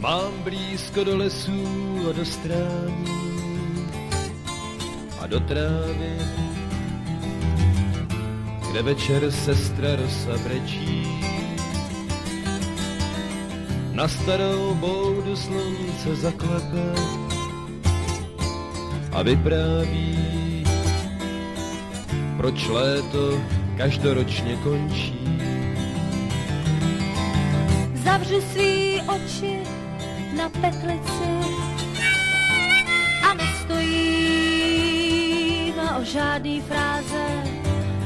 Mám blízko do lesů a do strání a do trávy, kde večer sestra rosa brečí. Na starou boudu slunce zaklepe a vypráví, proč léto každoročně končí. Zavři svý oči na petlici a nestojíme o žádný fráze,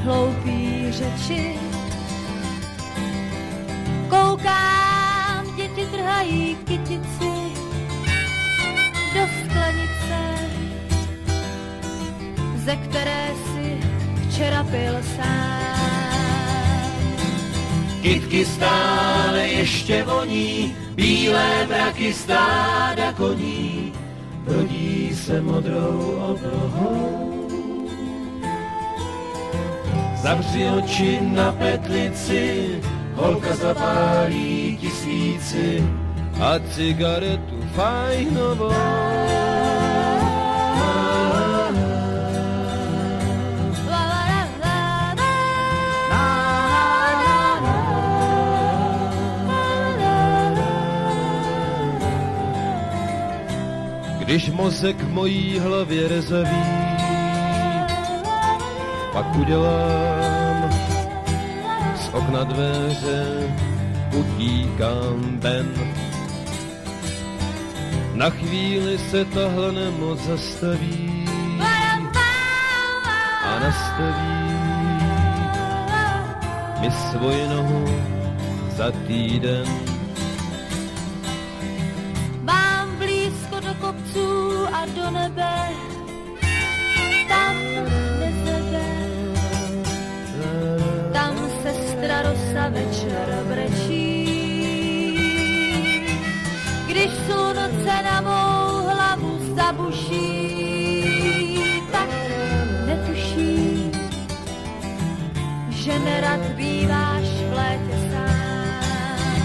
hloupý řeči. Koukám, děti trhají kytici do sklenice, ze které si včera pil sám. Kytky stále ještě voní, bílé mraky stáda koní, rodí se modrou oblohou. Zavři oči na petlici, holka zapálí tisíci a cigaretu fajnovou. Když mozek v mojí hlavě rezaví, pak udělám z okna dveře, utíkám ven. Na chvíli se tahle nemoc zastaví a nastaví mi svoji nohu za týden. Kopců a do nebe, tam tam sestra rosa večer brečí. Když slunce na mou hlavu zabuší, tak netuší, že nerad býváš v létě sám.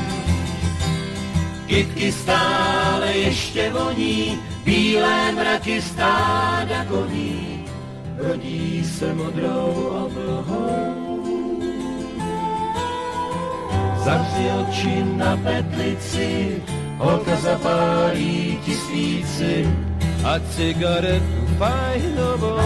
Kytky stále ještě voní, bílé mraky stáda koní, rodí se modrou oblohou. Zavři oči na petlici, holka zapálí tisíci a cigaretu fajnovou.